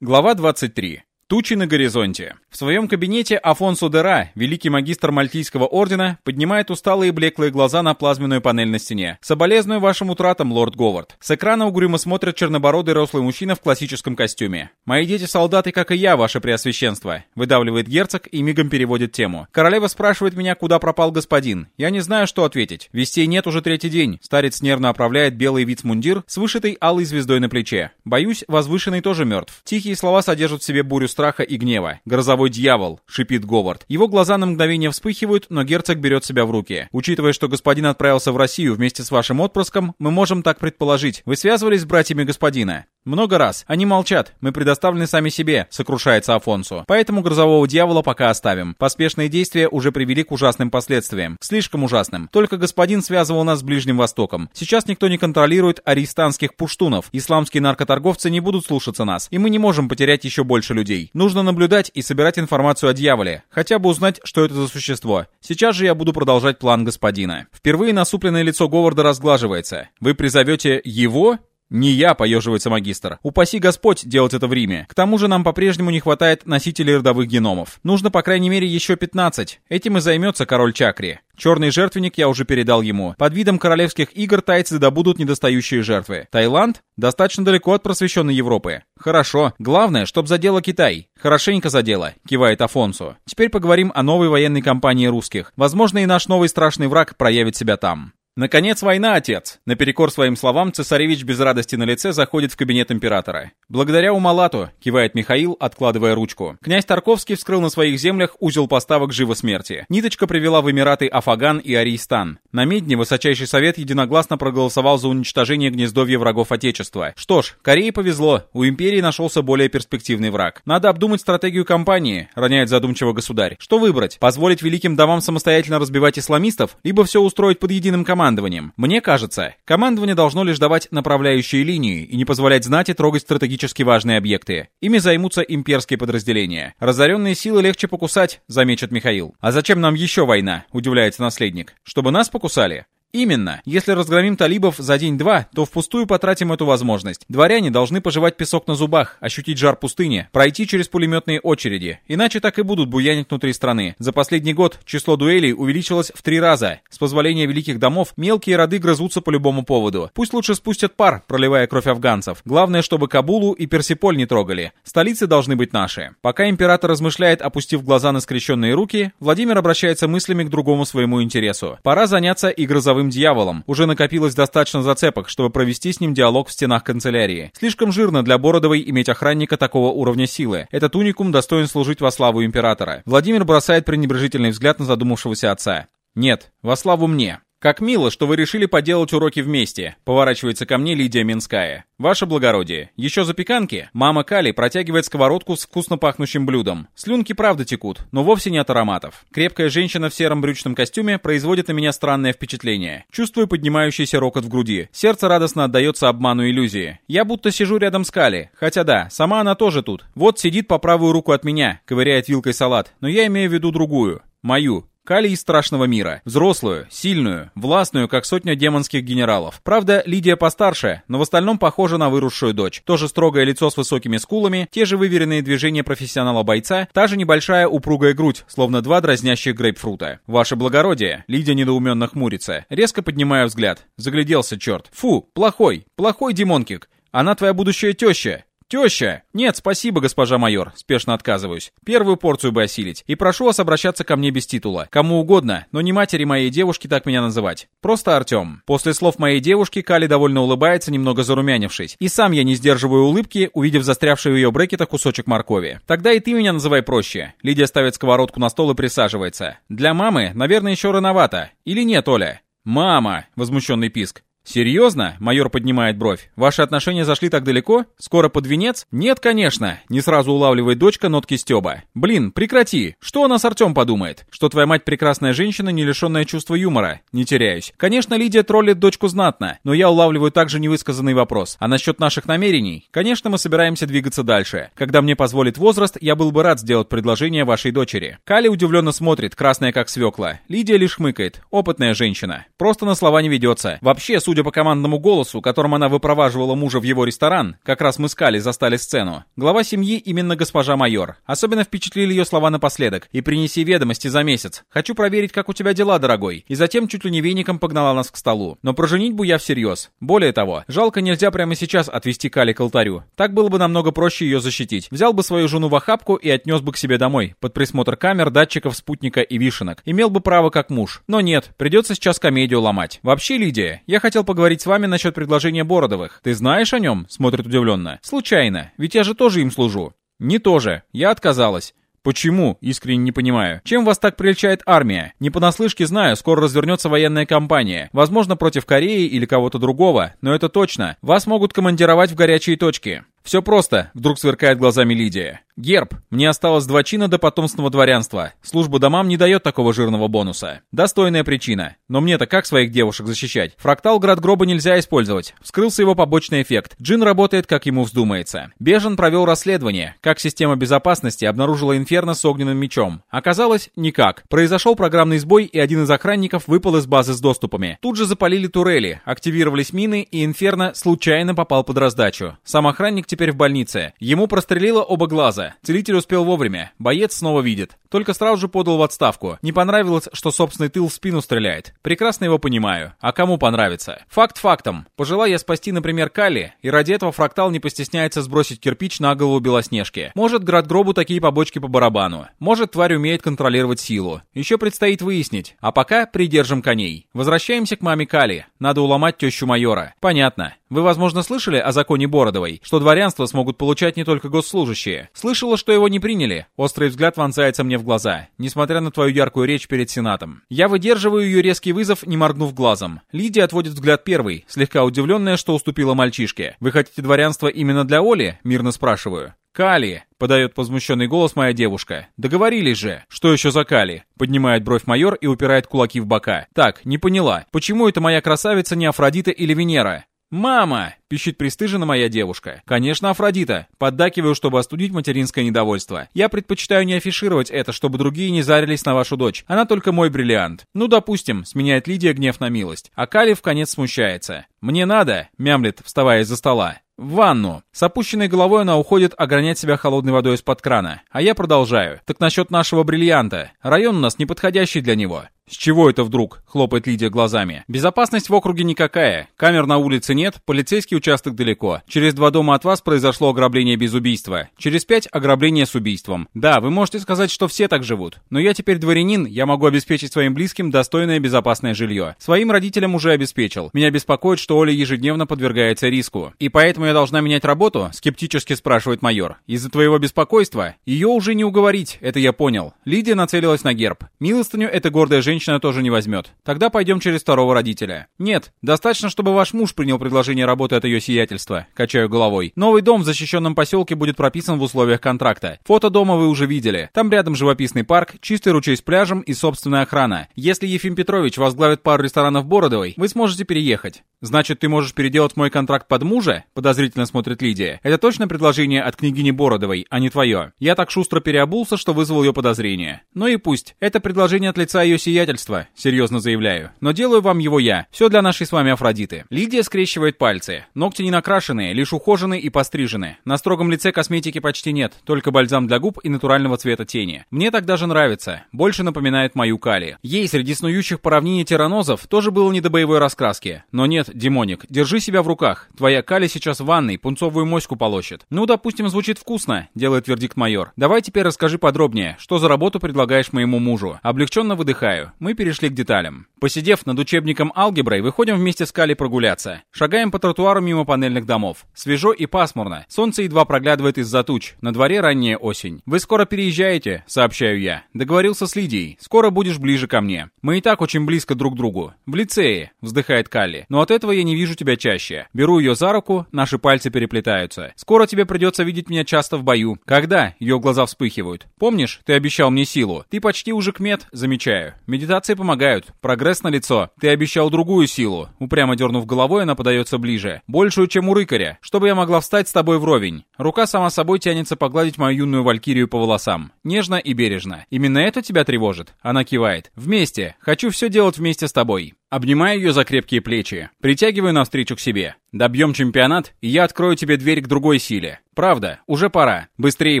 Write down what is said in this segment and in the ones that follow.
Глава 23. Тучи на горизонте. В своем кабинете Афонсо Дера, великий магистр Мальтийского ордена, поднимает усталые блеклые глаза на плазменную панель на стене. «Соболезную вашим утратам, лорд Говард». С экрана угрюмо смотрит чернобородый рослый мужчина в классическом костюме. «Мои дети-солдаты, как и я, ваше преосвященство», — выдавливает герцог и мигом переводит тему. «Королева спрашивает меня, куда пропал господин. Я не знаю, что ответить. Вестей нет уже третий день». Старец нервно оправляет белый вицмундир с вышитой алой звездой на плече. «Боюсь, возвышенный тоже мертв». Тихие слова содержат в себе бурю страха и гнева. «Грозовой дьявол!» — шипит Говард. Его глаза на мгновение вспыхивают, но герцог берет себя в руки. «Учитывая, что господин отправился в Россию вместе с вашим отпрыском, мы можем так предположить. Вы связывались с братьями господина?» «Много раз. Они молчат. Мы предоставлены сами себе», — сокрушается Афонсу. «Поэтому грозового дьявола пока оставим. Поспешные действия уже привели к ужасным последствиям. Слишком ужасным. Только господин связывал нас с Ближним Востоком. Сейчас никто не контролирует аристанских пуштунов. Исламские наркоторговцы не будут слушаться нас. И мы не можем потерять еще больше людей. Нужно наблюдать и собирать информацию о дьяволе. Хотя бы узнать, что это за существо. Сейчас же я буду продолжать план господина». Впервые насупленное лицо Говарда разглаживается. «Вы призовете его?» «Не я», — поеживается магистр. «Упаси Господь делать это в Риме. К тому же нам по-прежнему не хватает носителей родовых геномов. Нужно, по крайней мере, еще 15. Этим и займется король Чакри. Черный жертвенник я уже передал ему. Под видом королевских игр тайцы добудут недостающие жертвы. Таиланд? Достаточно далеко от просвещенной Европы. Хорошо. Главное, чтоб задело Китай. Хорошенько задело, кивает Афонсу. Теперь поговорим о новой военной кампании русских. Возможно, и наш новый страшный враг проявит себя там. «Наконец война, отец!» Наперекор своим словам, цесаревич без радости на лице заходит в кабинет императора. «Благодаря Умалату», — кивает Михаил, откладывая ручку. Князь Тарковский вскрыл на своих землях узел поставок живо смерти. Ниточка привела в Эмираты Афаган и Аристан. На Медне высочайший совет единогласно проголосовал за уничтожение гнездовья врагов Отечества. Что ж, Корее повезло, у империи нашелся более перспективный враг. Надо обдумать стратегию кампании, роняет задумчиво государь. Что выбрать? Позволить великим домам самостоятельно разбивать исламистов, либо все устроить под единым командой? Командованием. Мне кажется, командование должно лишь давать направляющие линии и не позволять знати трогать стратегически важные объекты. Ими займутся имперские подразделения. Разоренные силы легче покусать, замечет Михаил. А зачем нам еще война, удивляется наследник. Чтобы нас покусали? Именно. Если разгромим талибов за день-два, то впустую потратим эту возможность. Дворяне должны пожевать песок на зубах, ощутить жар пустыни, пройти через пулеметные очереди. Иначе так и будут буянить внутри страны. За последний год число дуэлей увеличилось в три раза. С позволения великих домов, мелкие роды грызутся по любому поводу. Пусть лучше спустят пар, проливая кровь афганцев. Главное, чтобы Кабулу и Персиполь не трогали. Столицы должны быть наши. Пока император размышляет, опустив глаза на скрещенные руки, Владимир обращается мыслями к другому своему интересу. Пора заняться и грозовым мировым дьяволом. Уже накопилось достаточно зацепок, чтобы провести с ним диалог в стенах канцелярии. Слишком жирно для Бородовой иметь охранника такого уровня силы. Этот уникум достоин служить во славу императора. Владимир бросает пренебрежительный взгляд на задумавшегося отца. «Нет, во славу мне. «Как мило, что вы решили поделать уроки вместе», — поворачивается ко мне Лидия Минская. «Ваше благородие, еще запеканки?» Мама Кали протягивает сковородку с вкусно пахнущим блюдом. Слюнки правда текут, но вовсе не от ароматов. Крепкая женщина в сером брючном костюме производит на меня странное впечатление. Чувствую поднимающийся рокот в груди. Сердце радостно отдается обману иллюзии. Я будто сижу рядом с Кали. Хотя да, сама она тоже тут. Вот сидит по правую руку от меня, ковыряет вилкой салат. Но я имею в виду другую. Мою. Кали из страшного мира. Взрослую, сильную, властную, как сотня демонских генералов. Правда, Лидия постарше, но в остальном похожа на выросшую дочь. Тоже строгое лицо с высокими скулами, те же выверенные движения профессионала-бойца, та же небольшая упругая грудь, словно два дразнящих грейпфрута. «Ваше благородие!» Лидия недоуменно хмурится, резко поднимая взгляд. Загляделся черт. «Фу, плохой, плохой демонкик! Она твоя будущая теща!» «Теща!» «Нет, спасибо, госпожа майор», спешно отказываюсь. Первую порцию бы осилить. И прошу вас обращаться ко мне без титула. Кому угодно, но не матери моей девушки так меня называть. Просто Артем. После слов моей девушки Кали довольно улыбается, немного зарумянившись. И сам я не сдерживаю улыбки, увидев застрявший в ее брекетах кусочек моркови. Тогда и ты меня называй проще. Лидия ставит сковородку на стол и присаживается. Для мамы, наверное, еще рановато. Или нет, Оля? «Мама!» — возмущенный писк. «Серьезно?» — майор поднимает бровь. «Ваши отношения зашли так далеко? Скоро под венец?» «Нет, конечно!» — не сразу улавливает дочка нотки Стеба. «Блин, прекрати! Что о нас Артем подумает? Что твоя мать прекрасная женщина, не лишенная чувства юмора?» «Не теряюсь. Конечно, Лидия троллит дочку знатно, но я улавливаю также невысказанный вопрос. А насчет наших намерений? Конечно, мы собираемся двигаться дальше. Когда мне позволит возраст, я был бы рад сделать предложение вашей дочери». Кали удивленно смотрит, красная как свекла. Лидия лишь хмыкает. Опытная женщина. Просто на слова не ведется. Вообще, судя судя по командному голосу, которым она выпроваживала мужа в его ресторан, как раз мы с Кали застали сцену, глава семьи именно госпожа майор. Особенно впечатлили ее слова напоследок. «И принеси ведомости за месяц. Хочу проверить, как у тебя дела, дорогой». И затем чуть ли не веником погнала нас к столу. Но про женитьбу я всерьез. Более того, жалко нельзя прямо сейчас отвести Кали к алтарю. Так было бы намного проще ее защитить. Взял бы свою жену в охапку и отнес бы к себе домой, под присмотр камер, датчиков, спутника и вишенок. Имел бы право как муж. Но нет, придется сейчас комедию ломать. Вообще, Лидия, я хотел поговорить с вами насчет предложения Бородовых. Ты знаешь о нем? Смотрит удивленно. Случайно. Ведь я же тоже им служу. Не тоже. Я отказалась. Почему? Искренне не понимаю. Чем вас так прельчает армия? Не понаслышке знаю, скоро развернется военная кампания. Возможно, против Кореи или кого-то другого, но это точно. Вас могут командировать в горячие точки. Все просто, вдруг сверкает глазами Лидия. Герб. Мне осталось два чина до потомственного дворянства. Служба домам не дает такого жирного бонуса. Достойная причина. Но мне-то как своих девушек защищать? Фрактал град гроба нельзя использовать. Вскрылся его побочный эффект. Джин работает, как ему вздумается. Бежен провел расследование, как система безопасности обнаружила инферно с огненным мечом. Оказалось, никак. Произошел программный сбой, и один из охранников выпал из базы с доступами. Тут же запалили турели, активировались мины, и инферно случайно попал под раздачу. Сам охранник теперь в больнице. Ему прострелило оба глаза. Целитель успел вовремя. Боец снова видит. Только сразу же подал в отставку. Не понравилось, что собственный тыл в спину стреляет. Прекрасно его понимаю. А кому понравится? Факт фактом. Пожелая я спасти, например, Кали, и ради этого фрактал не постесняется сбросить кирпич на голову Белоснежки. Может, град гробу такие побочки по барабану. Может, тварь умеет контролировать силу. Еще предстоит выяснить. А пока придержим коней. Возвращаемся к маме Кали. Надо уломать тещу майора. Понятно. Вы, возможно, слышали о законе Бородовой, что дворянство смогут получать не только госслужащие. Слышала, что его не приняли. Острый взгляд вонзается мне в глаза, несмотря на твою яркую речь перед Сенатом. Я выдерживаю ее резкий вызов, не моргнув глазом. Лидия отводит взгляд первый, слегка удивленная, что уступила мальчишке. Вы хотите дворянство именно для Оли? Мирно спрашиваю. «Кали!» — подает возмущенный голос моя девушка. «Договорились же!» «Что еще за Кали?» — поднимает бровь майор и упирает кулаки в бока. «Так, не поняла. Почему это моя красавица не Афродита или Венера?» «Мама!» — пищит пристыжена моя девушка. «Конечно, Афродита!» Поддакиваю, чтобы остудить материнское недовольство. «Я предпочитаю не афишировать это, чтобы другие не зарились на вашу дочь. Она только мой бриллиант». «Ну, допустим», — сменяет Лидия гнев на милость. А Кали в конец смущается. «Мне надо», — мямлет, вставая из-за стола. В ванну. С опущенной головой она уходит огранять себя холодной водой из-под крана. А я продолжаю. Так насчет нашего бриллианта. Район у нас неподходящий для него. «С чего это вдруг?» — хлопает Лидия глазами. «Безопасность в округе никакая. Камер на улице нет, полицейский участок далеко. Через два дома от вас произошло ограбление без убийства. Через пять — ограбление с убийством. Да, вы можете сказать, что все так живут. Но я теперь дворянин, я могу обеспечить своим близким достойное безопасное жилье. Своим родителям уже обеспечил. Меня беспокоит, что Оля ежедневно подвергается риску. И поэтому я должна менять работу?» — скептически спрашивает майор. «Из-за твоего беспокойства? Ее уже не уговорить, это я понял. Лидия нацелилась на герб. Милостыню эта гордая женщина женщина тоже не возьмет. Тогда пойдем через второго родителя. Нет, достаточно, чтобы ваш муж принял предложение работы от ее сиятельства. Качаю головой. Новый дом в защищенном поселке будет прописан в условиях контракта. Фото дома вы уже видели. Там рядом живописный парк, чистый ручей с пляжем и собственная охрана. Если Ефим Петрович возглавит пару ресторанов Бородовой, вы сможете переехать. Значит, ты можешь переделать мой контракт под мужа? Подозрительно смотрит Лидия. Это точно предложение от княгини Бородовой, а не твое. Я так шустро переобулся, что вызвал ее подозрение. Ну и пусть. Это предложение от лица ее сиятельства предательство, серьезно заявляю. Но делаю вам его я. Все для нашей с вами Афродиты. Лидия скрещивает пальцы. Ногти не накрашенные, лишь ухоженные и пострижены. На строгом лице косметики почти нет, только бальзам для губ и натурального цвета тени. Мне так даже нравится. Больше напоминает мою Кали. Ей среди снующих по равнине тиранозов тоже было не до боевой раскраски. Но нет, демоник, держи себя в руках. Твоя Кали сейчас в ванной, пунцовую моську полощет. Ну, допустим, звучит вкусно, делает вердикт майор. Давай теперь расскажи подробнее, что за работу предлагаешь моему мужу. Облегченно выдыхаю мы перешли к деталям. Посидев над учебником алгеброй, выходим вместе с Кали прогуляться. Шагаем по тротуару мимо панельных домов. Свежо и пасмурно. Солнце едва проглядывает из-за туч. На дворе ранняя осень. «Вы скоро переезжаете», — сообщаю я. Договорился с Лидией. «Скоро будешь ближе ко мне. Мы и так очень близко друг к другу. В лицее», — вздыхает Калли. «Но от этого я не вижу тебя чаще. Беру ее за руку, наши пальцы переплетаются. Скоро тебе придется видеть меня часто в бою. Когда?» Ее глаза вспыхивают. «Помнишь, ты обещал мне силу? Ты почти уже кмет, замечаю. Медитации помогают. Прогресс на лицо. Ты обещал другую силу. Упрямо дернув головой, она подается ближе. Большую, чем у рыкаря. Чтобы я могла встать с тобой вровень. Рука сама собой тянется погладить мою юную валькирию по волосам. Нежно и бережно. Именно это тебя тревожит? Она кивает. Вместе. Хочу все делать вместе с тобой. Обнимаю ее за крепкие плечи, притягиваю навстречу к себе. Добьем чемпионат, и я открою тебе дверь к другой силе. Правда, уже пора. Быстрее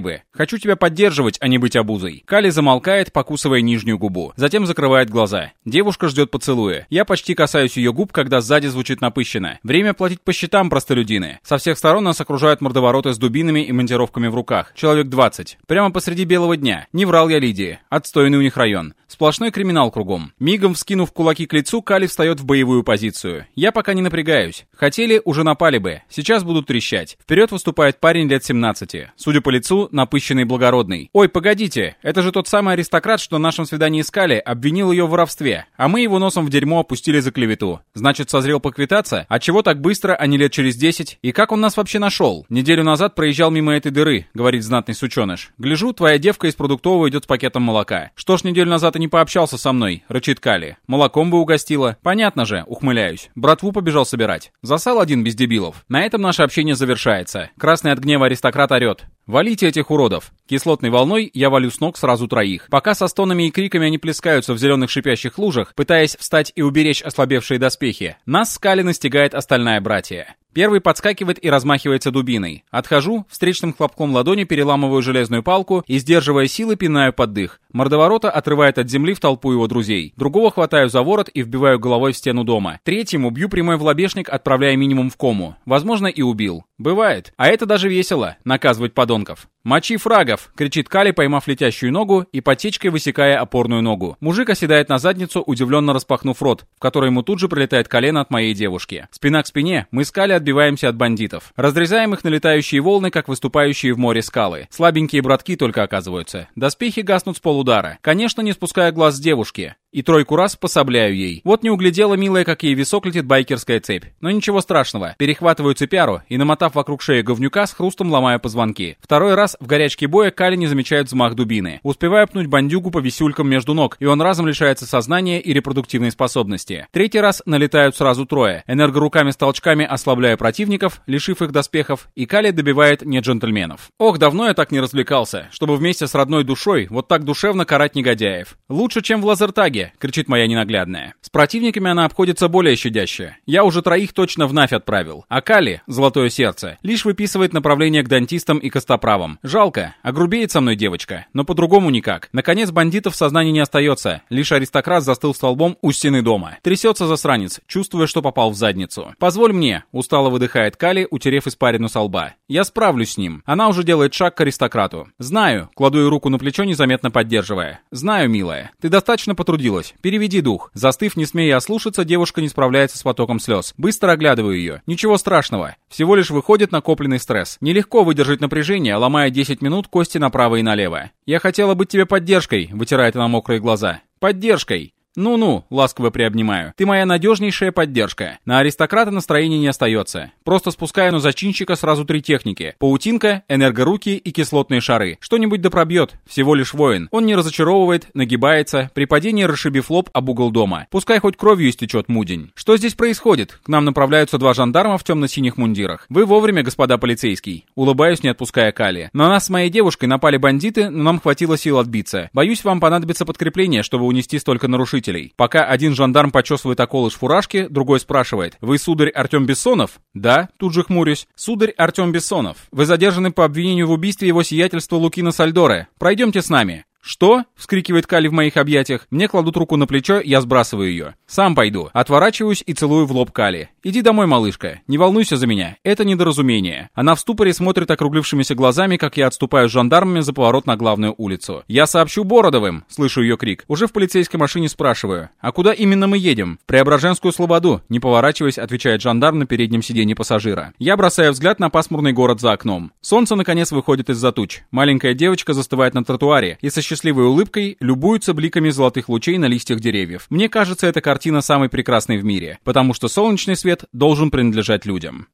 бы. Хочу тебя поддерживать, а не быть обузой. Кали замолкает, покусывая нижнюю губу. Затем закрывает глаза. Девушка ждет поцелуя. Я почти касаюсь ее губ, когда сзади звучит напыщенно. Время платить по счетам, простолюдины. Со всех сторон нас окружают мордовороты с дубинами и монтировками в руках. Человек 20. Прямо посреди белого дня. Не врал я Лидии. Отстойный у них район. Сплошной криминал кругом. Мигом вскинув кулаки к лицу, Кали встает в боевую позицию. Я пока не напрягаюсь. Хотели, уже напали бы. Сейчас будут трещать. Вперед выступает парень лет 17. Судя по лицу, напыщенный благородный. Ой, погодите, это же тот самый аристократ, что на нашем свидании искали, обвинил ее в воровстве. А мы его носом в дерьмо опустили за клевету. Значит, созрел поквитаться? А чего так быстро, а не лет через 10? И как он нас вообще нашел? Неделю назад проезжал мимо этой дыры, говорит знатный сученыш. Гляжу, твоя девка из продуктового идет с пакетом молока. Что ж неделю назад и не пообщался со мной, рычит Кали. Молоком бы угостила. Понятно же, ухмыляюсь. Братву побежал собирать. Засал один без дебилов. На этом наше общение завершается. Красный от гнева аристократ орет. «Валите этих уродов!» Кислотной волной я валю с ног сразу троих. Пока со стонами и криками они плескаются в зеленых шипящих лужах, пытаясь встать и уберечь ослабевшие доспехи, нас скали настигает остальная братья. Первый подскакивает и размахивается дубиной. Отхожу, встречным хлопком ладони переламываю железную палку и, сдерживая силы, пинаю под дых. Мордоворота отрывает от земли в толпу его друзей. Другого хватаю за ворот и вбиваю головой в стену дома. Третьему бью прямой в лобешник, отправляя минимум в кому. Возможно, и убил. Бывает. А это даже весело, наказывать подонков. «Мочи фрагов!» — кричит Кали, поймав летящую ногу и подтечкой высекая опорную ногу. Мужик оседает на задницу, удивленно распахнув рот, в который ему тут же прилетает колено от моей девушки. Спина к спине, мы с Кали отбиваемся от бандитов. Разрезаем их на летающие волны, как выступающие в море скалы. Слабенькие братки только оказываются. Доспехи гаснут с полудара. Конечно, не спуская глаз с девушки. И тройку раз пособляю ей. Вот не углядела милая, как ей висок летит байкерская цепь. Но ничего страшного. Перехватываю цепяру и, намотав вокруг шеи говнюка, с хрустом ломаю позвонки. Второй раз в горячке боя Кали не замечает взмах дубины. Успеваю пнуть бандюгу по висюлькам между ног, и он разом лишается сознания и репродуктивной способности. Третий раз налетают сразу трое. Энергоруками с толчками ослабляя противников, лишив их доспехов, и Кали добивает не джентльменов. Ох, давно я так не развлекался, чтобы вместе с родной душой вот так душевно карать негодяев. Лучше, чем в лазертаге шаге!» — кричит моя ненаглядная. С противниками она обходится более щадяще. Я уже троих точно в Навь отправил. А Кали, золотое сердце, лишь выписывает направление к дантистам и костоправам. Жалко, огрубеет со мной девочка, но по-другому никак. Наконец бандитов в сознании не остается, лишь аристократ застыл столбом у стены дома. Трясется засранец, чувствуя, что попал в задницу. «Позволь мне», — устало выдыхает Кали, утерев испарину со лба. «Я справлюсь с ним». Она уже делает шаг к аристократу. «Знаю», — кладу ей руку на плечо, незаметно поддерживая. «Знаю, милая, ты достаточно потрудилась Остудилась. Переведи дух. Застыв, не смея ослушаться, девушка не справляется с потоком слез. Быстро оглядываю ее. Ничего страшного. Всего лишь выходит накопленный стресс. Нелегко выдержать напряжение, ломая 10 минут кости направо и налево. «Я хотела быть тебе поддержкой», — вытирает она мокрые глаза. «Поддержкой!» «Ну-ну», — ласково приобнимаю, — «ты моя надежнейшая поддержка. На аристократа настроения не остается. Просто спускаю на зачинщика сразу три техники. Паутинка, энергоруки и кислотные шары. Что-нибудь да пробьет. Всего лишь воин. Он не разочаровывает, нагибается, при падении расшибив лоб об угол дома. Пускай хоть кровью истечет мудень. Что здесь происходит? К нам направляются два жандарма в темно-синих мундирах. Вы вовремя, господа полицейский. Улыбаюсь, не отпуская Кали. На нас с моей девушкой напали бандиты, но нам хватило сил отбиться. Боюсь, вам понадобится подкрепление, чтобы унести столько нарушителей свидетелей. Пока один жандарм почесывает околыш фуражки, другой спрашивает, «Вы сударь Артем Бессонов?» «Да», тут же хмурюсь. «Сударь Артем Бессонов, вы задержаны по обвинению в убийстве его сиятельства Лукина Сальдоре. Пройдемте с нами». «Что?» — вскрикивает Кали в моих объятиях. Мне кладут руку на плечо, я сбрасываю ее. «Сам пойду». Отворачиваюсь и целую в лоб Кали. «Иди домой, малышка. Не волнуйся за меня. Это недоразумение». Она в ступоре смотрит округлившимися глазами, как я отступаю с жандармами за поворот на главную улицу. «Я сообщу Бородовым!» — слышу ее крик. Уже в полицейской машине спрашиваю. «А куда именно мы едем?» «В Преображенскую Слободу», — не поворачиваясь, отвечает жандарм на переднем сиденье пассажира. Я бросаю взгляд на пасмурный город за окном. Солнце, наконец, выходит из-за туч. Маленькая девочка застывает на тротуаре и со счастливой улыбкой любуются бликами золотых лучей на листьях деревьев. Мне кажется, эта картина самой прекрасной в мире, потому что солнечный свет должен принадлежать людям.